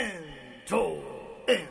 and two, and